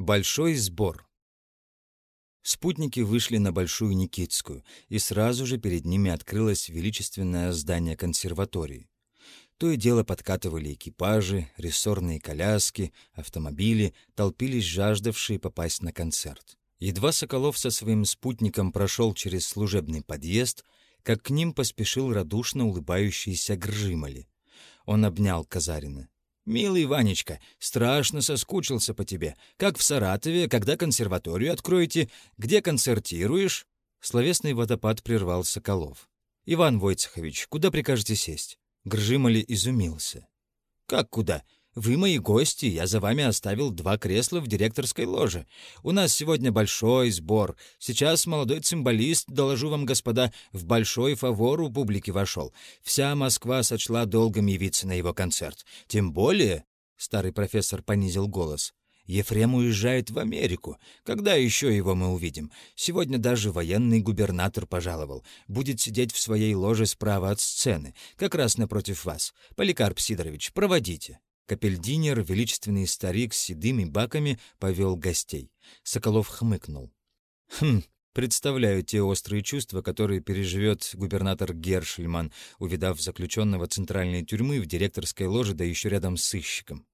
Большой сбор. Спутники вышли на Большую Никитскую, и сразу же перед ними открылось величественное здание консерватории. То и дело подкатывали экипажи, рессорные коляски, автомобили, толпились жаждавшие попасть на концерт. Едва Соколов со своим спутником прошел через служебный подъезд, как к ним поспешил радушно улыбающийся Гржимали. Он обнял Казарина. «Милый Ванечка, страшно соскучился по тебе. Как в Саратове, когда консерваторию откроете? Где концертируешь?» Словесный водопад прервал Соколов. «Иван Войцехович, куда прикажете сесть?» Гржимали изумился. «Как куда? Вы мои гости, я за вами оставил два кресла в директорской ложе. У нас сегодня большой сбор. Сейчас молодой цимбалист, доложу вам, господа, в большой фавор у публики вошел. Вся Москва сочла долгом явиться на его концерт. Тем более, — старый профессор понизил голос, — Ефрем уезжает в Америку. Когда еще его мы увидим? Сегодня даже военный губернатор пожаловал. Будет сидеть в своей ложе справа от сцены, как раз напротив вас. Поликарп Сидорович, проводите. Капельдинер, величественный старик с седыми баками, повел гостей. Соколов хмыкнул. «Хм, представляю те острые чувства, которые переживет губернатор Гершельман, увидав заключенного центральной тюрьмы в директорской ложе, да еще рядом с сыщиком.